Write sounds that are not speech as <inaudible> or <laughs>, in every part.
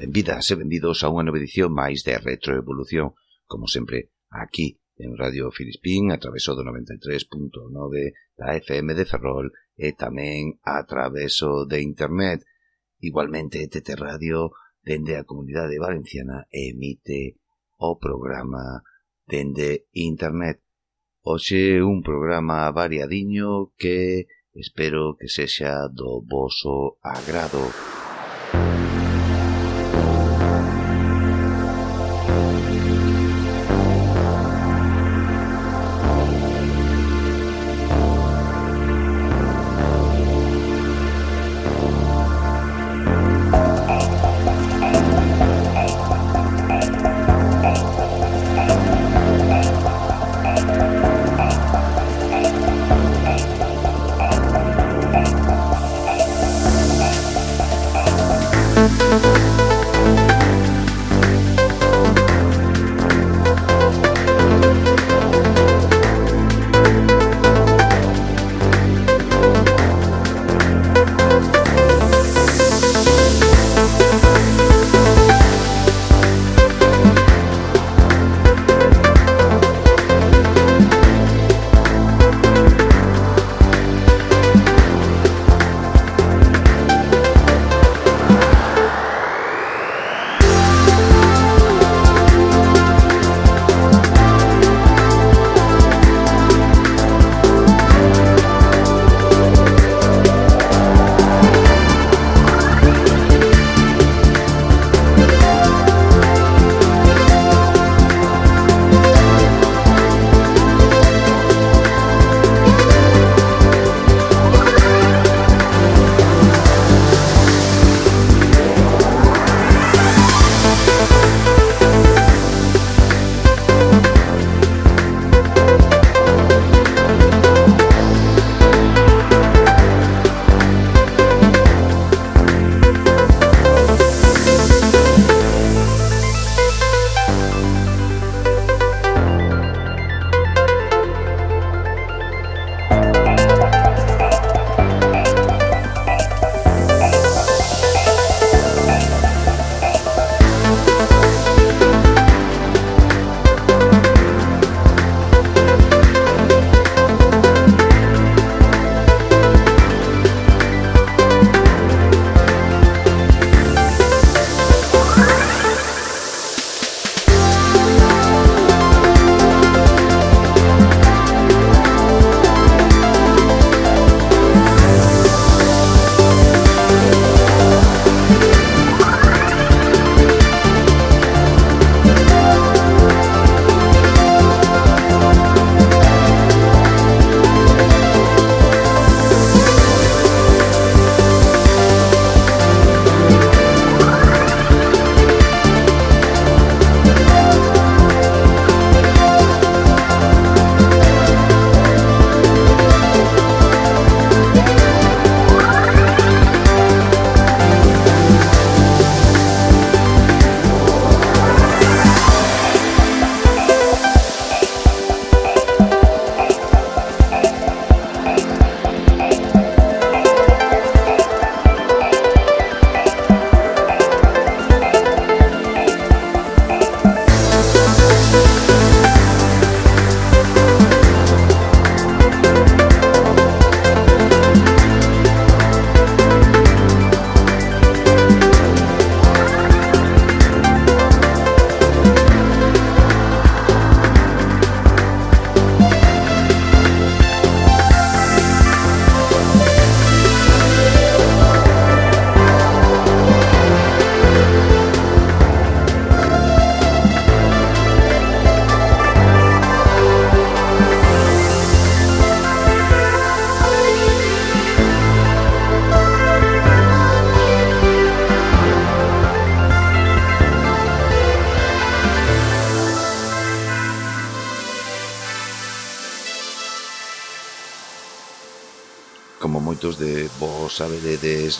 Benvidas e benvidos a unha nova edición máis de Retroevolución, como sempre, aquí en Radio Filispín, a traveso do 93.9 da FM de Ferrol e tamén a traveso de Internet. Igualmente, TT Radio, dende a Comunidade Valenciana, emite o programa dende Internet. Oxe un programa variadiño que espero que sexa do voso agrado. Música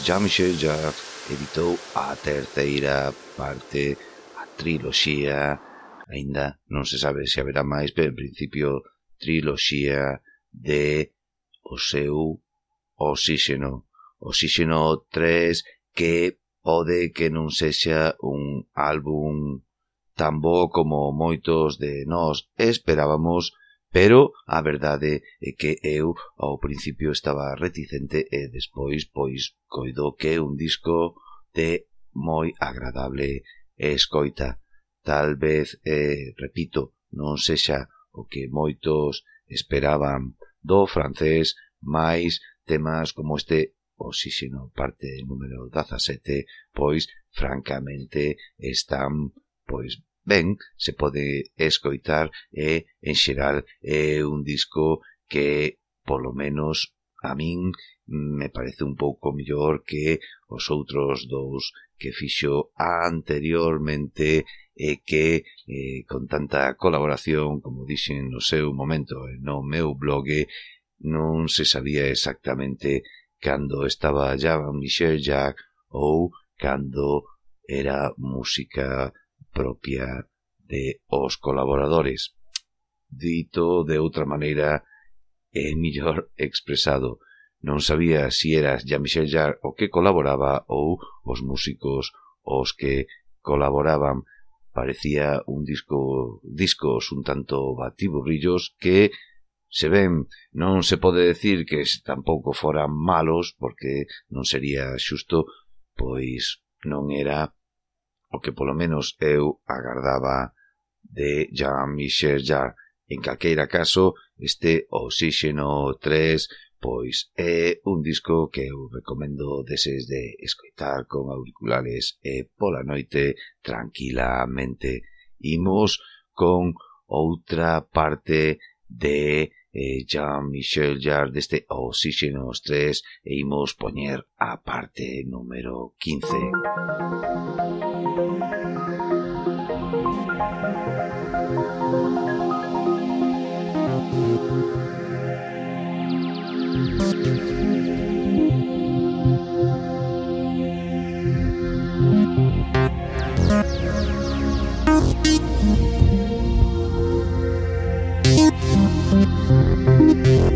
Já Michel Jarre editou a terceira parte, a triloxía, aínda non se sabe se haberá máis, pero en principio triloxía de o seu Oxígeno, Oxígeno 3, que pode que non sexa un álbum tan bo como moitos de nós esperábamos, Pero a verdade é que eu ao principio estaba reticente e despois pois coido que é un disco de moi agradable escoita. Tal vez, eh, repito, non sexa o que moitos esperaban do francés, máis temas como este Oxígeno, parte número 17, pois francamente están pois ben, se pode escoitar e, en xeral, é un disco que, polo menos, a min mm, me parece un pouco mellor que os outros dous que fixo anteriormente e que eh, con tanta colaboración, como dixen no seu momento no meu blog, non se sabía exactamente cando estaba Jean-Michel Jack ou cando era música propia de os colaboradores. Dito de outra maneira, é mellor <laughs> expresado. Non sabía si era Jean-Michel Jarre o que colaboraba ou os músicos os que colaboraban. Parecía un disco discos un tanto batiburrillos que se ven, non se pode decir que tampouco foran malos porque non sería xusto, pois non era o que polo menos eu agardaba de Jean-Michel Jarre. En calqueira caso, este Oxígeno 3 pois é un disco que eu recomendo deses de escoitar con auriculares e pola noite tranquilamente. Imos con outra parte de eh, Jean-Michel Jarre deste Oxígenos 3 e imos poñer a parte número 15.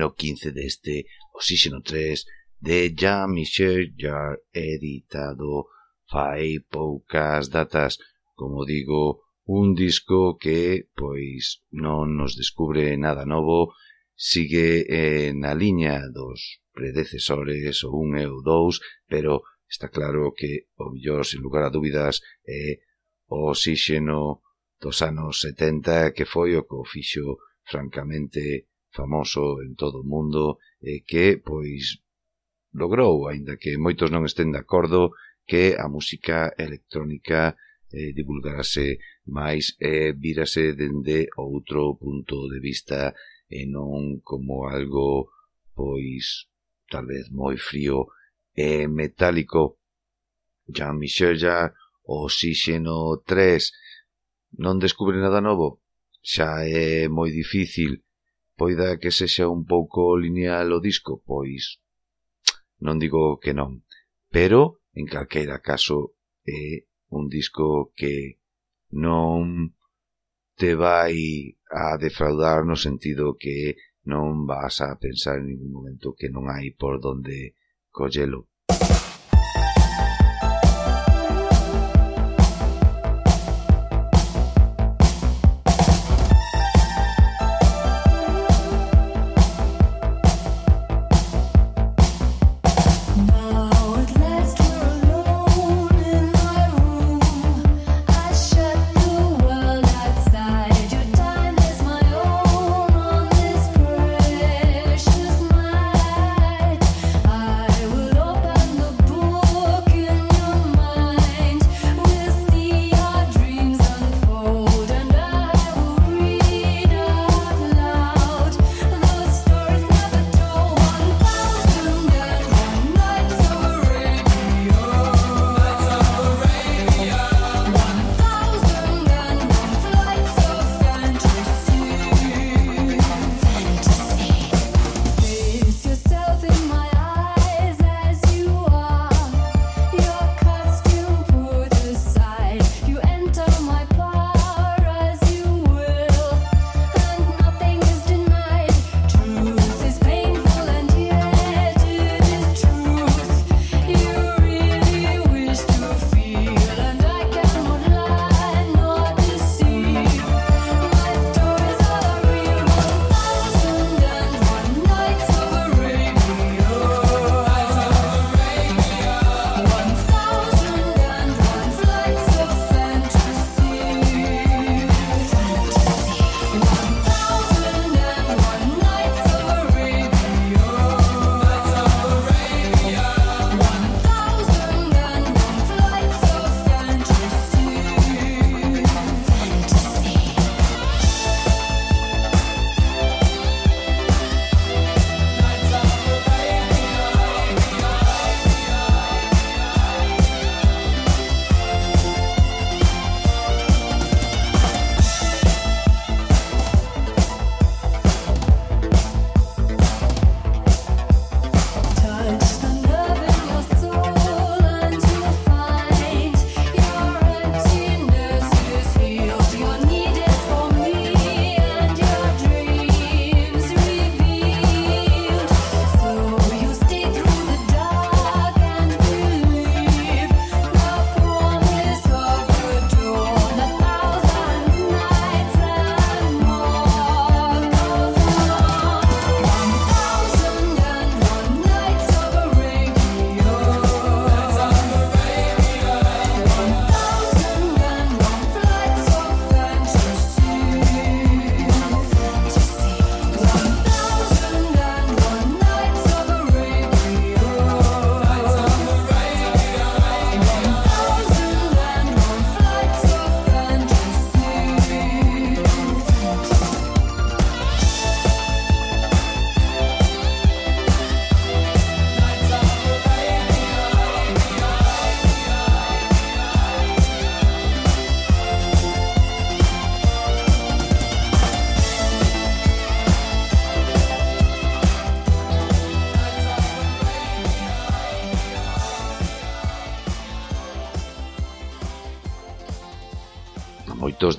número 15 deste Oxígeno 3 de Jean-Michel Jarre editado fai poucas datas, como digo, un disco que, pois, non nos descubre nada novo, sigue eh, na liña dos predecesores ou un e ou dous, pero está claro que o mellor, sin lugar a dúbidas, é eh, o oxígeno dos anos 70 que foi o que o fixo francamente famoso en todo o mundo e que, pois, logrou, aínda que moitos non estén de acordo, que a música electrónica eh, divulgarase máis e eh, vírase dende outro punto de vista e non como algo, pois, tal vez moi frío e eh, metálico. Jean-Michel Jarre, Oxígeno 3, non descubre nada novo, xa é moi difícil, poida que sexa un pouco lineal o disco, pois non digo que non, pero en calqueira caso é un disco que non te vai a defraudar no sentido que non vas a pensar en ningún momento que non hai por donde collelo.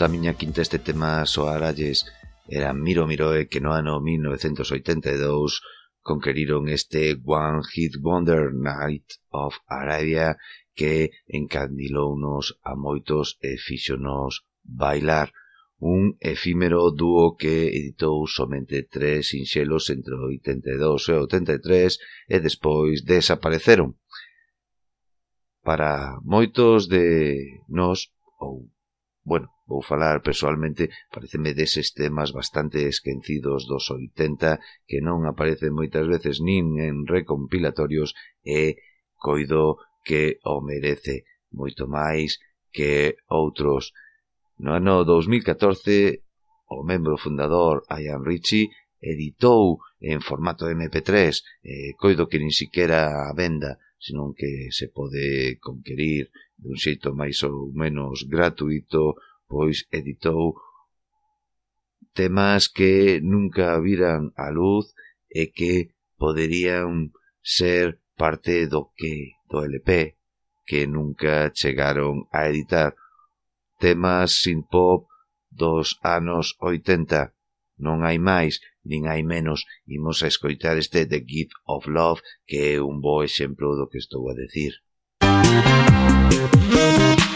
da miña quinta este tema soaralles era Miro Miroe que no ano 1982 conqueriron este One Hit Wonder Night of Arabia que encandilounos a moitos e fixonos bailar. Un efímero dúo que editou somente tres sinxelos entre o 82 e o 83 e despois desapareceron. Para moitos de nós, ou Bueno, vou falar persoalmente, pareceme deses temas bastante esquecidos dos 80 que non aparecen moitas veces nin en recompilatorios e coido que o merece moito máis que outros. No ano 2014, o membro fundador Ian Ritchie editou en formato MP3, eh, coido que nin siquiera a venda senón que se pode conquerir de un xeito máis ou menos gratuito, pois editou temas que nunca viran a luz e que poderían ser parte do que do LP que nunca chegaron a editar. Temas sin pop dos anos 80 non hai máis nin hai menos imos a escoitar este The Gift of Love que é un bo exemplo do que estou a decir. Música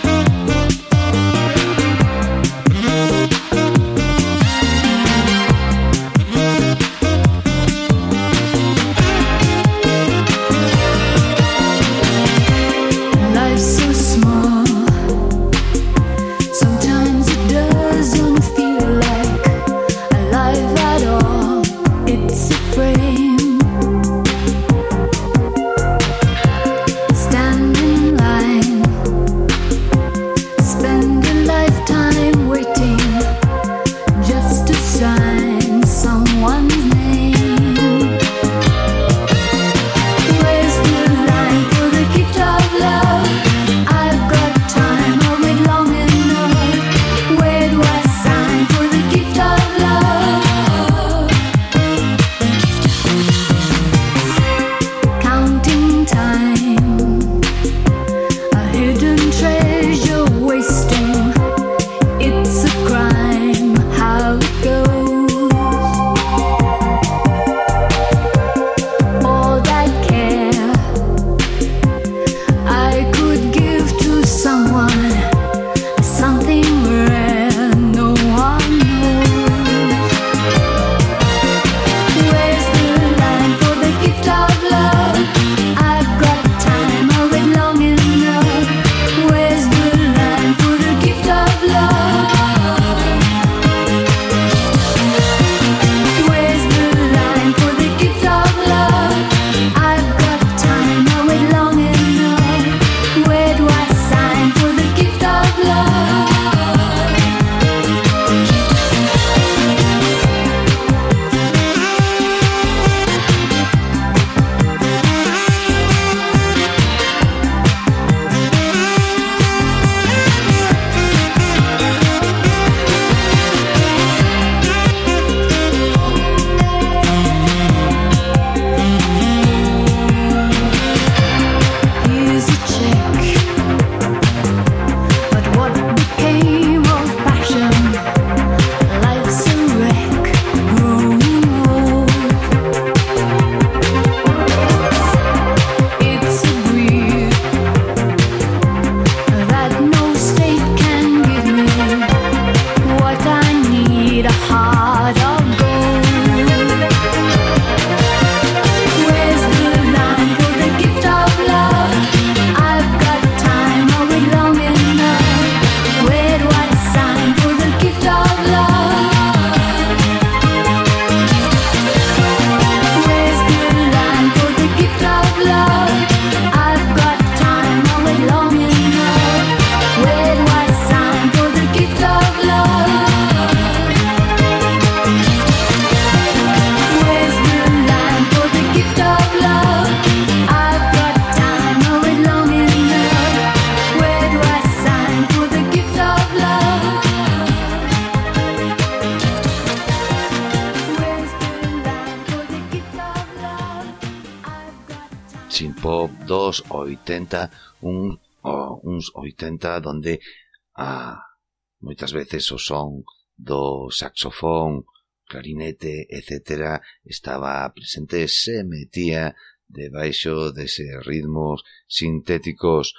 80, un, oh, uns 80 donde a ah, moitas veces o son do saxofón, clarinete, etc. estaba presente, se metía debaixo dese ritmos sintéticos.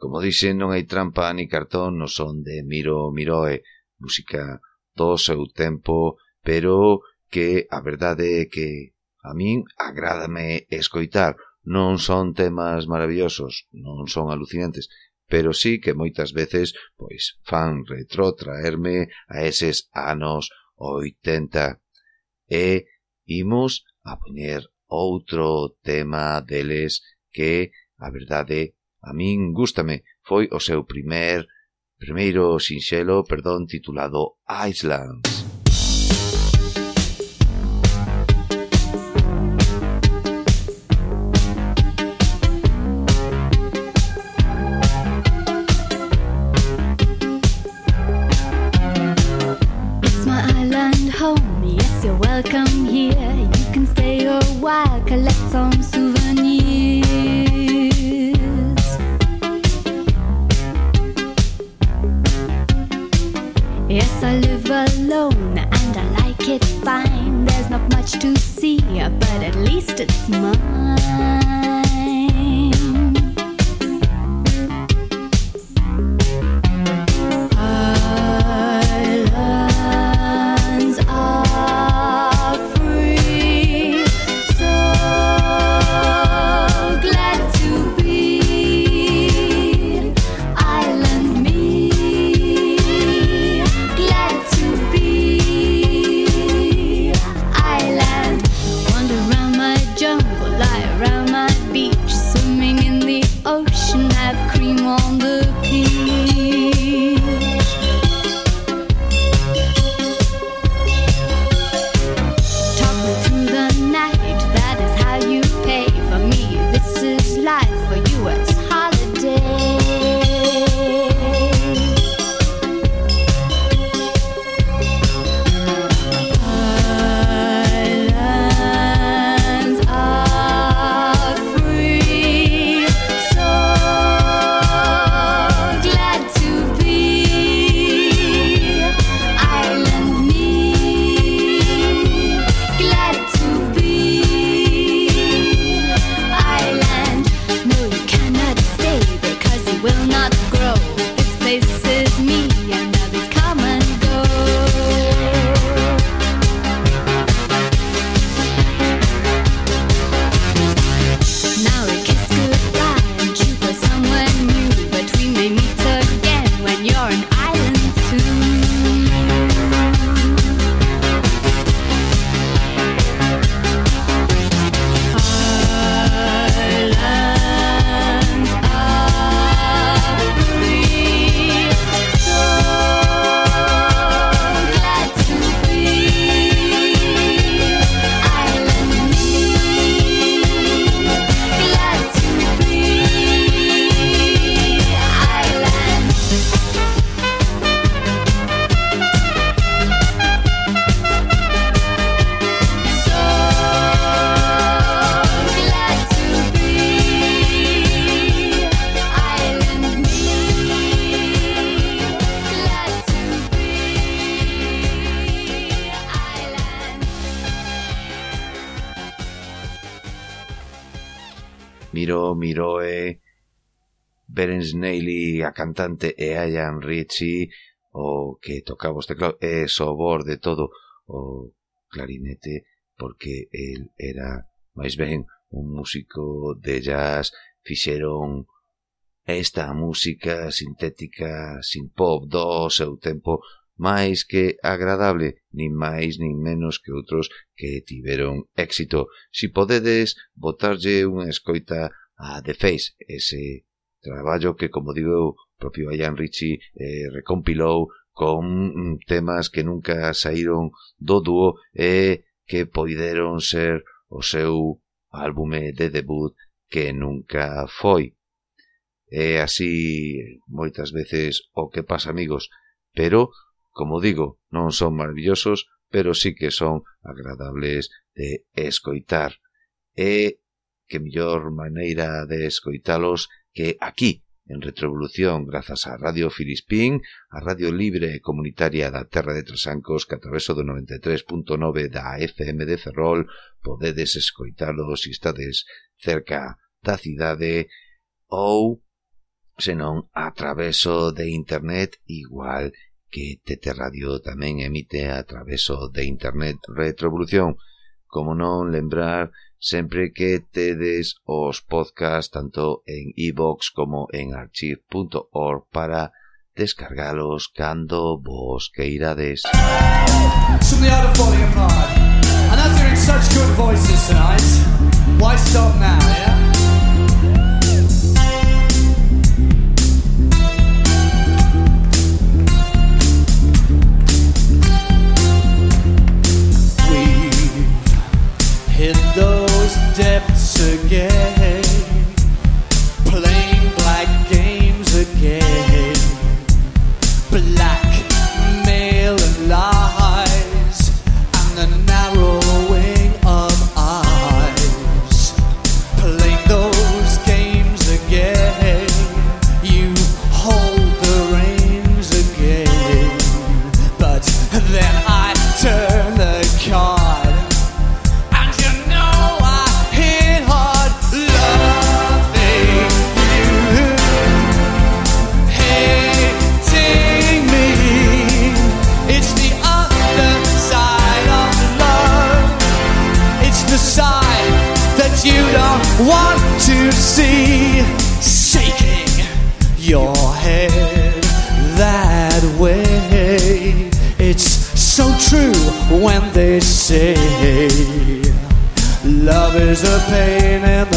Como dixen, non hai trampa ni cartón non son de Miro Miroe, música do seu tempo, pero que a verdade é que a min agrádame escoitar non son temas maravillosos, non son alucinantes, pero sí que moitas veces pois fan retrotraerme a eses anos 80 e imos a poñer outro tema deles que a verdade a min gustame, foi o seu primer primeiro sinxelo, perdón, titulado Islands. To see, but at least it's mine. Terence Neely, a cantante e Ian Ritchie, o que tocaba os teclados, e sobor de todo o clarinete, porque el era máis ben un músico de jazz, fixeron esta música sintética, sin pop, do seu tempo máis que agradable, nin máis nin menos que outros que tiveron éxito. Si podedes, botarlle unha escoita a The Face, ese traballo que, como digo eu, propio Ian Ritchie eh, recompilou con mm, temas que nunca saíron do dúo e que poideron ser o seu álbume de debut que nunca foi. É así moitas veces o que pasa, amigos, pero, como digo, non son maravillosos, pero sí que son agradables de escoitar. E que mellor maneira de escoitalos que aquí, en Retrovolución, grazas á Radio Filispín, a Radio Libre Comunitaria da Terra de Trasancos, que atraveso do 93.9 da FM de Ferrol, podedes escoitalo se estades cerca da cidade ou senón a traveso de internet igual que TT Radio tamén emite a traveso de internet Retrovolución. Como non lembrar sempre que tedes os podcast tanto en iVoox como en archive.org para descargalos cando vos queirades. And as you're in such good voices tonight, why stop now, yeah? Again, playing black games again, say love is a pain in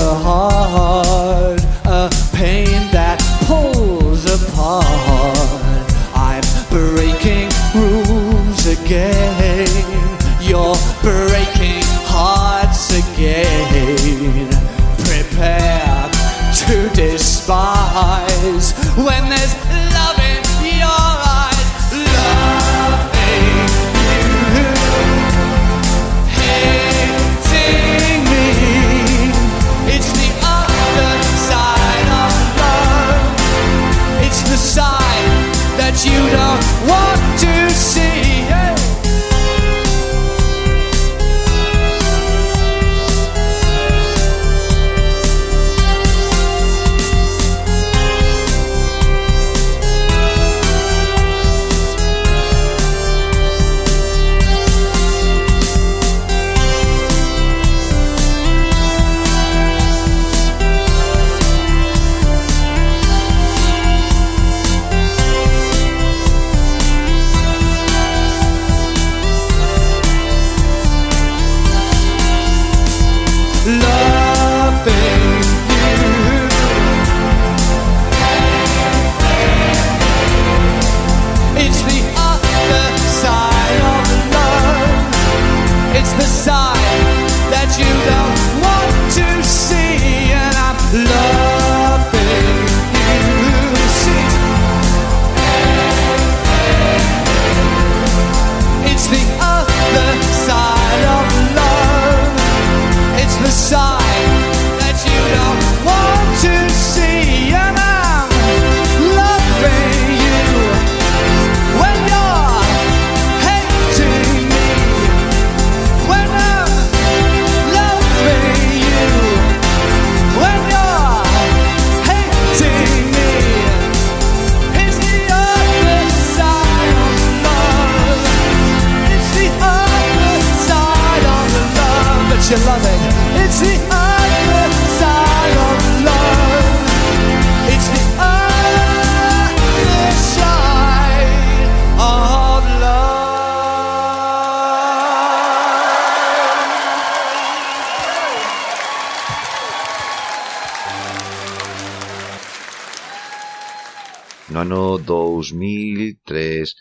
2003,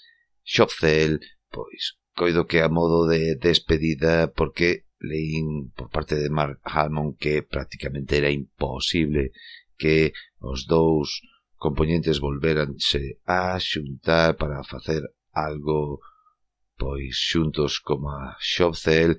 Xopcel, pois coido que a modo de despedida porque leín por parte de Mark Halmon que prácticamente era imposible que os dous componentes volveranse a xuntar para facer algo pois xuntos como a Xopcel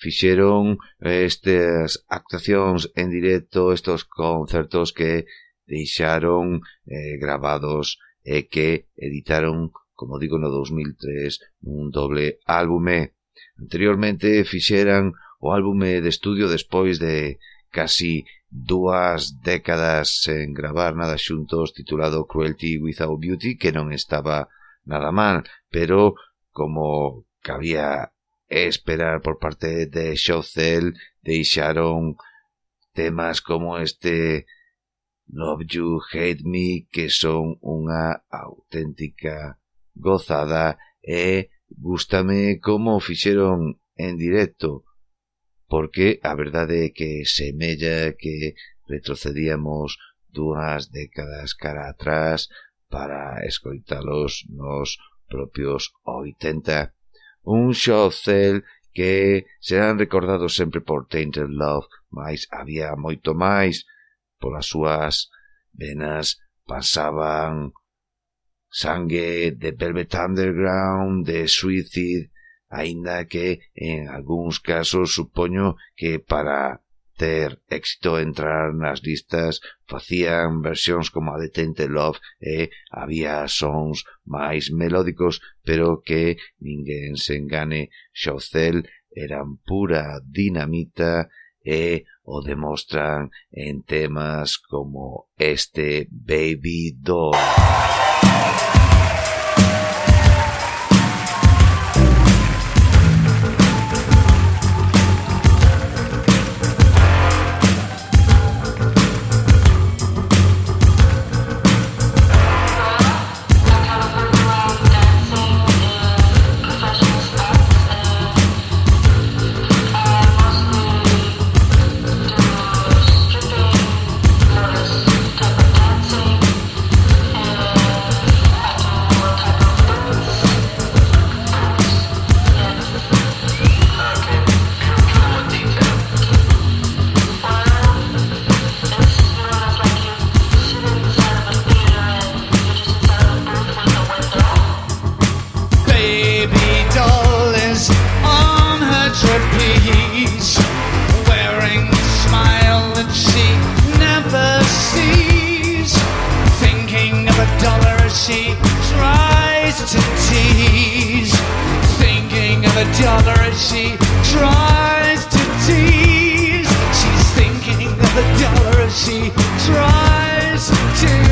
fixeron eh, estas actuacións en directo, estos concertos que deixaron eh, grabados e que editaron, como digo, no 2003 un doble álbume. Anteriormente fixeran o álbume de estudio despois de casi dúas décadas sen gravar nada xuntos titulado Cruelty Without Beauty que non estaba nada mal, pero como cabía esperar por parte de Showcell, deixaron temas como este Love You, Hate Me, que son unha auténtica gozada e gustame como fixeron en directo, porque a verdade é que semella que retrocedíamos dúas décadas cara atrás para escoitalos nos propios 80. Un xocel que serán recordados sempre por Tainted Love, mas había moito máis, Polas súas venas pasaban sangue de Velvet Underground, de Suicide, aínda que en algúns casos supoño que para ter éxito entrar nas listas facían versións como a de Tainted Love e había sons máis melódicos, pero que ninguén se engane, Xaucel eran pura dinamita e o demostran en temas como este Baby Doll. dollar as she tries to tease. She's thinking of the dollar as she tries to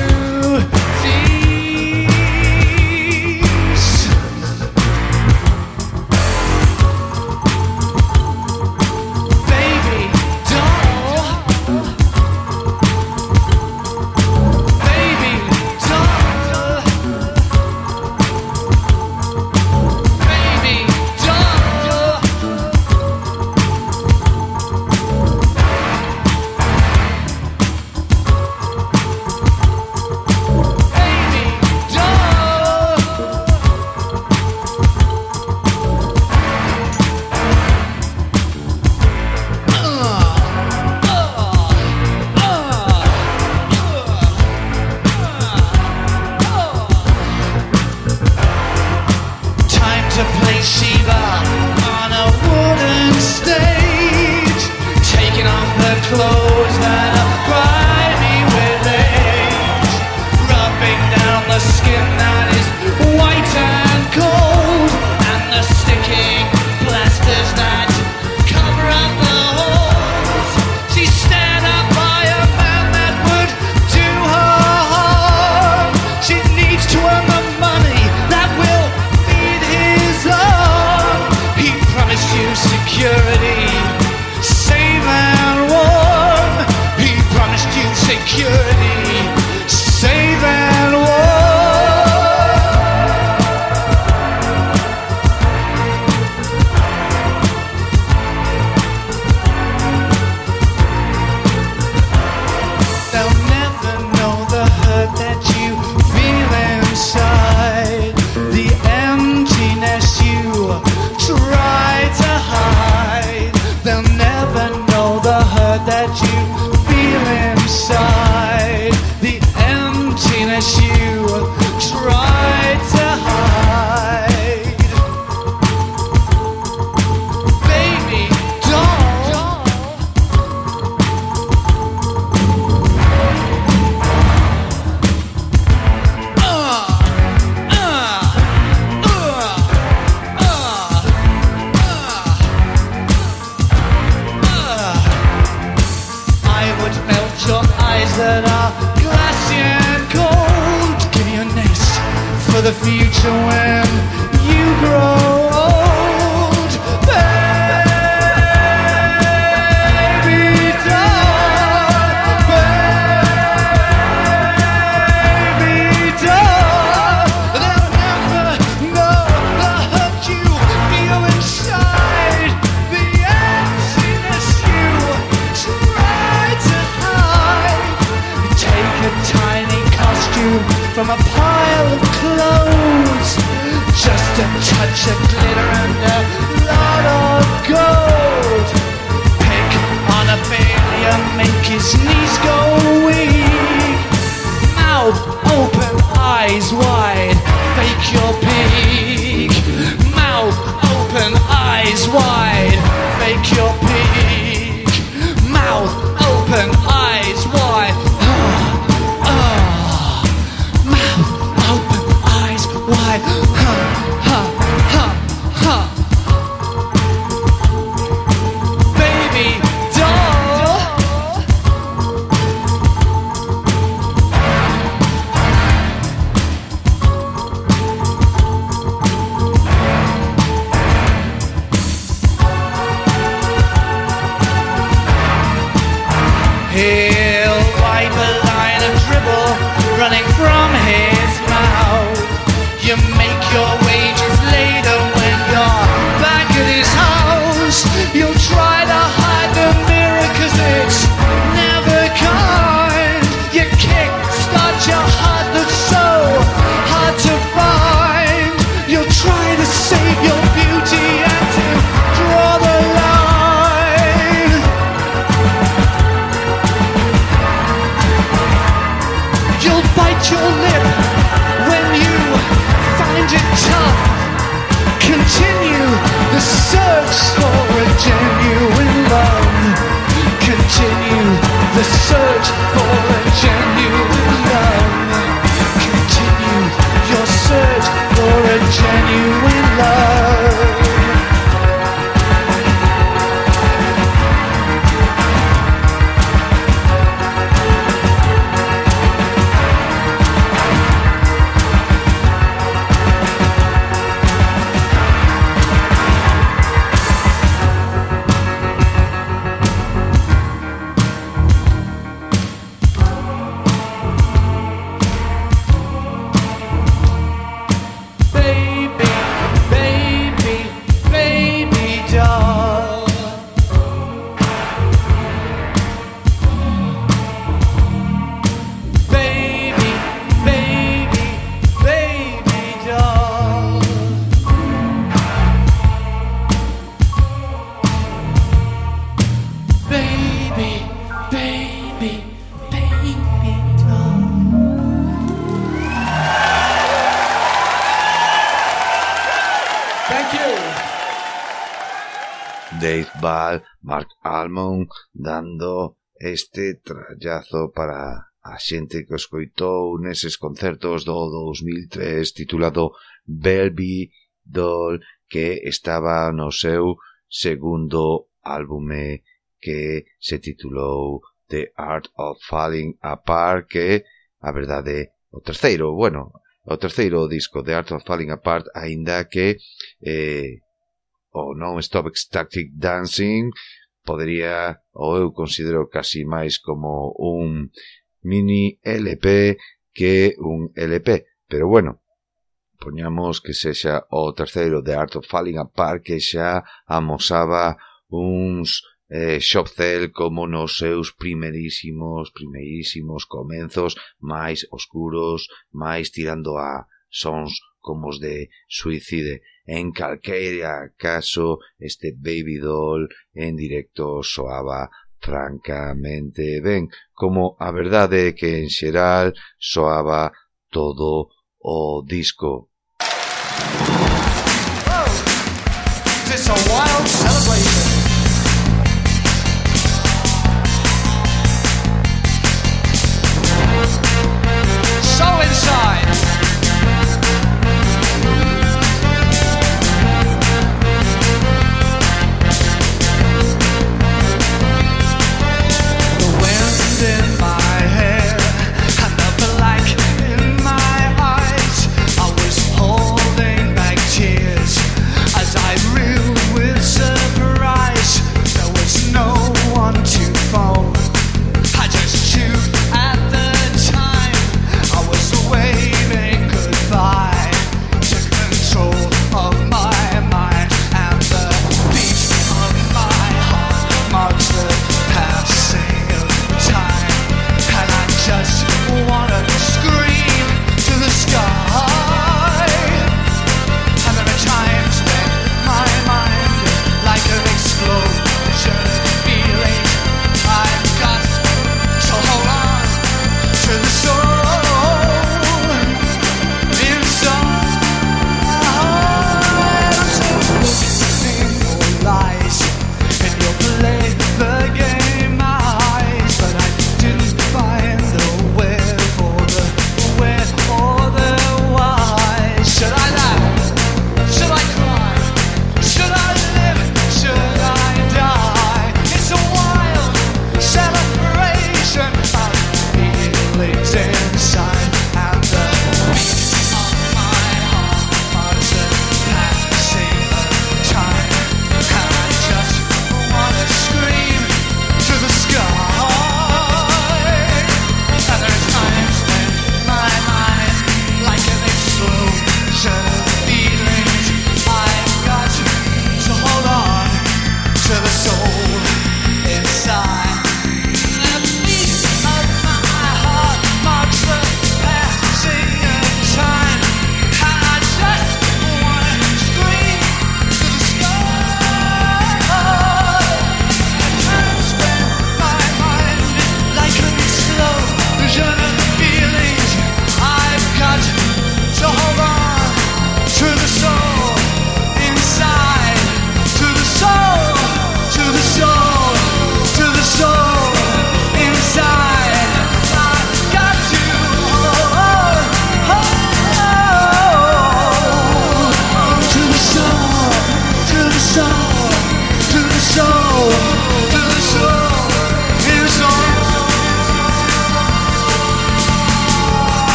dando este trallazo para a xente que o escoitou neses concertos do 2003 titulado Belby Doll que estaba no seu segundo álbume que se titulou The Art of Falling Apart que, a verdade, o terceiro, bueno, o terceiro disco The Art of Falling Apart aínda que eh, o Non Stop Ecstatic Dancing podería, ou eu considero casi máis como un mini LP que un LP, pero bueno, poñamos que sexa o terceiro de Art of Falling Apart que xa amosaba uns eh, Shopcell como nos seus primerísimos, primerísimos comenzos máis oscuros, máis tirando a sons como os de Suicide. En calqueira caso, este Baby Doll en directo soaba francamente ben, como a verdade é que en xeral soaba todo o disco. Oh,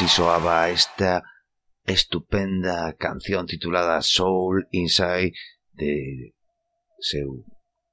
Así soaba esta estupenda canción titulada Soul Inside de seu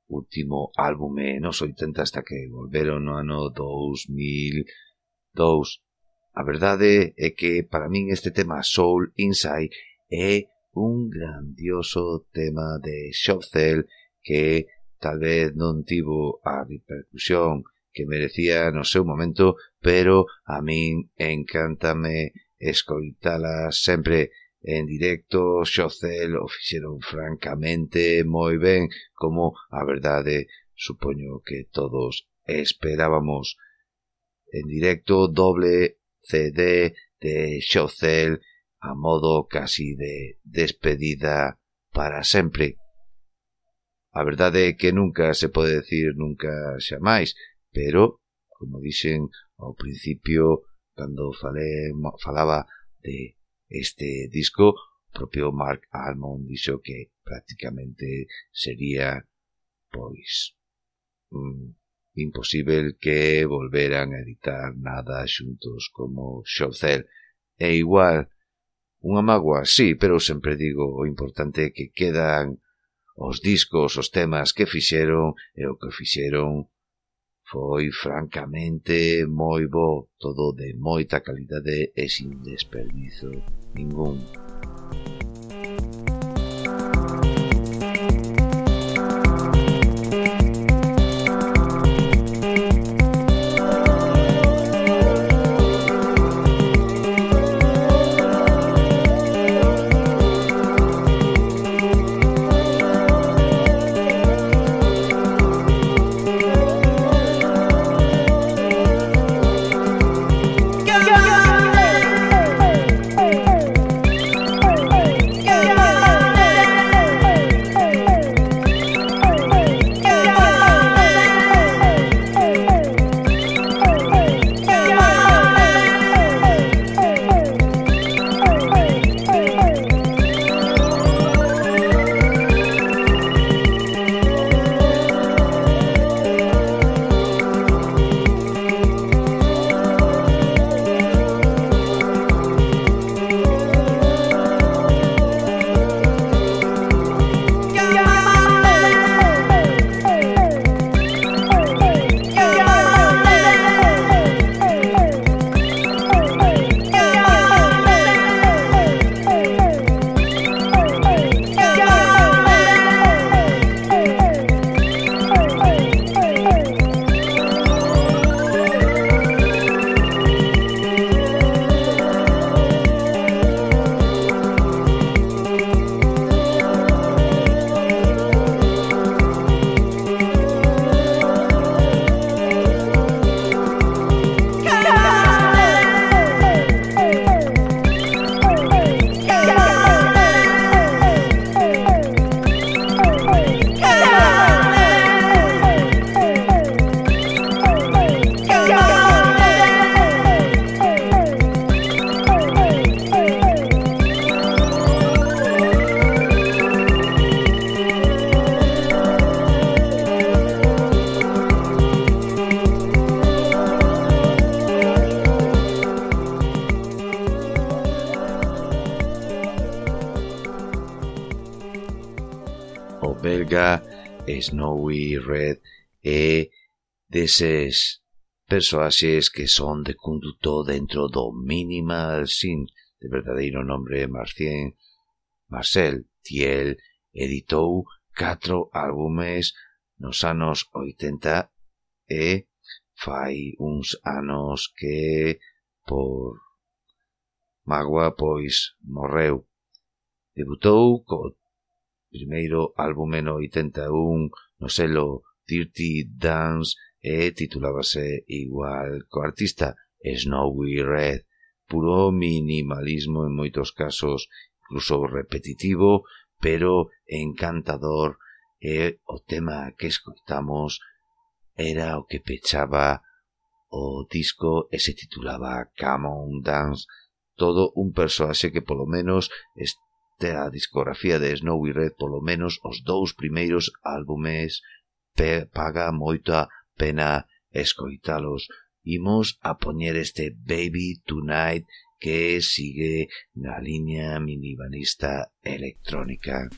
último álbume eh, nos 80 hasta que volveron no ano 2002. A verdade é que para min este tema Soul Inside é un grandioso tema de Schopfel que tal vez non tivo a repercusión que merecía no seu momento, pero a min encántame escoitala sempre en directo, Xocel o fixeron francamente moi ben, como a verdade supoño que todos esperábamos. En directo doble CD de Xocel a modo casi de despedida para sempre. A verdade é que nunca se pode decir nunca xa máis, pero, como dixen ao principio, cando falé, falaba de este disco, propio Mark Almond dixo que prácticamente sería, pois, mm, imposible que volveran a editar nada xuntos como Showcell. E igual, unha magua, sí, pero sempre digo o importante é que quedan os discos, os temas que fixeron e o que fixeron Foi francamente moi bo, todo de moita calidade e sin desperdizo ningún. Huey, Red e deses persoaxes que son de conduto dentro do Minimal Sin, de verdadeiro nombre Marcien, Marcel Thiel, editou catro álbumes nos anos 80 e fai uns anos que por magua pois morreu. Debutou co primeiro álbume no 81 no selo Dirty Dance e titulábase igual co artista Snowy Red. Puro minimalismo en moitos casos, incluso repetitivo, pero encantador e o tema que escoitamos era o que pechaba o disco e se titulaba Come on Dance todo un personaxe que polo menos até a discografía de Snowy Red polo menos os dous primeiros álbumes pe paga moita pena escoitalos. Imos a poñer este Baby Tonight que sigue na liña minimalista electrónica.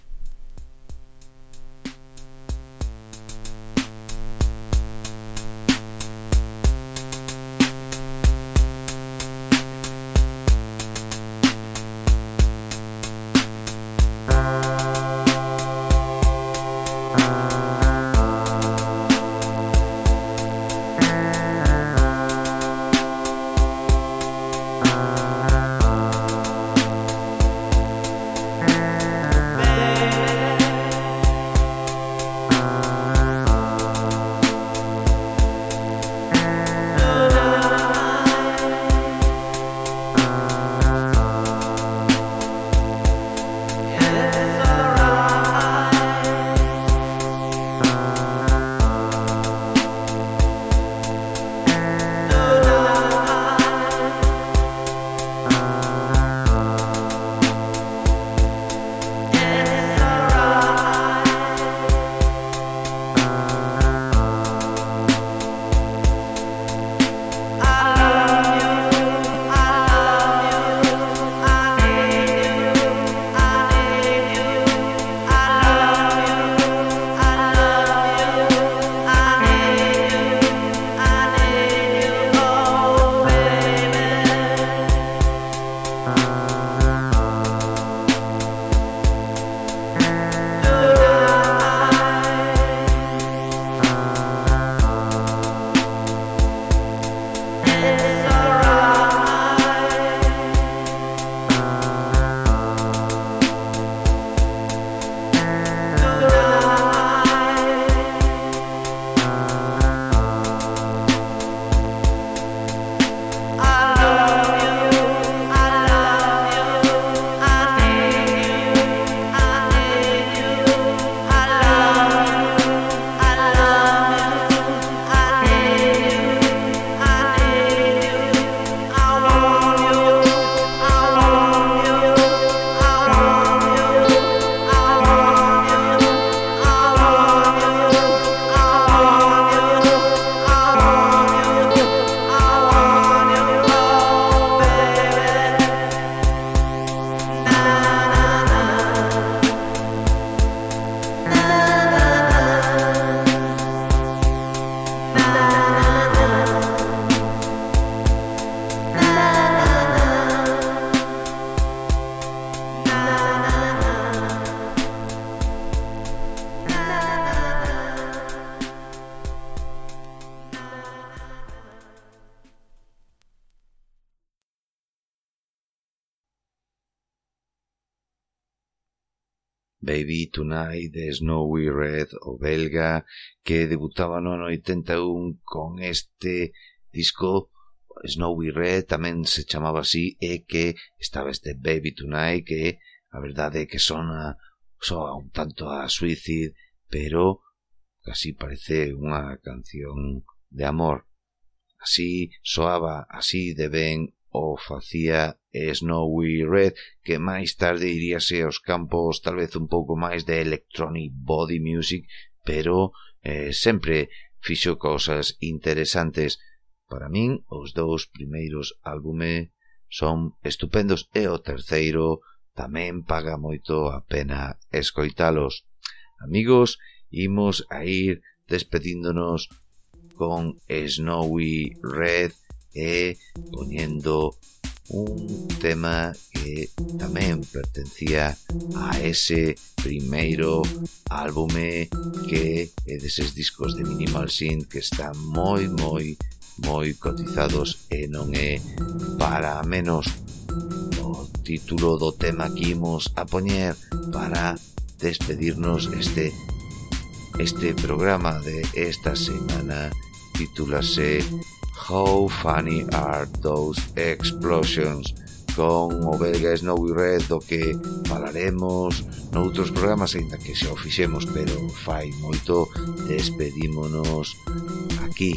nai de Snowy Red, o belga, que debutaba no ano 81 con este disco Snowy Red, tamén se chamaba así, e que estaba este Baby Tonight, que a verdade é que sona, soa un tanto a Suicide, pero casi parece unha canción de amor. Así soaba, así de ben o facía Snowy Red, que máis tarde iríase aos campos tal vez un pouco máis de electronic body music, pero eh, sempre fixo cousas interesantes. Para min, os dous primeiros álbume son estupendos e o terceiro tamén paga moito a pena escoitalos. Amigos, imos a ir despedíndonos con Snowy Red, e poñendo un tema que tamén pertencía a ese primeiro álbume que é deses discos de Minimal Synth que están moi, moi, moi cotizados e non é para menos o título do tema que imos a poñer para despedirnos este este programa de esta semana titúlase How funny are those explosions? Con o belga Snowy Red do que falaremos noutros programas aínda que xa o fixemos, pero fai moito despedímonos aquí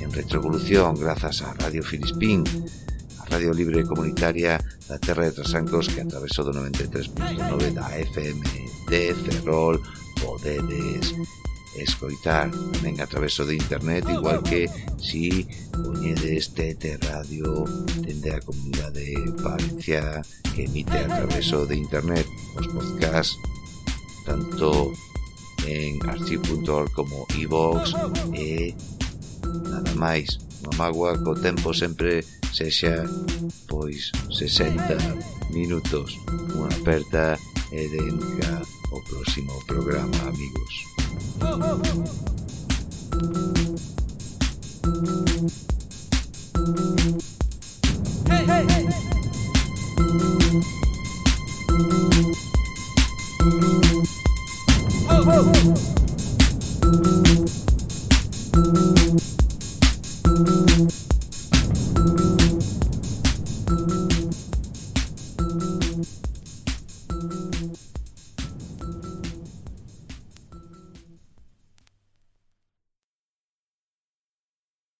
en Retrovolución grazas a Radio Filispín Radio Libre Comunitaria da Terra de Trasancos que atravesou do 93.9 da FM de Ferrol podedes escoitar tamén a través de internet igual que si poñedes TT Radio dende a comunidade Valencia que emite a través de internet os podcasts tanto en archive.org como iVox e, e nada máis. Non magua co tempo sempre sexa pois 60 minutos unha aperta e denca o próximo programa amigos hey. Oh, oh.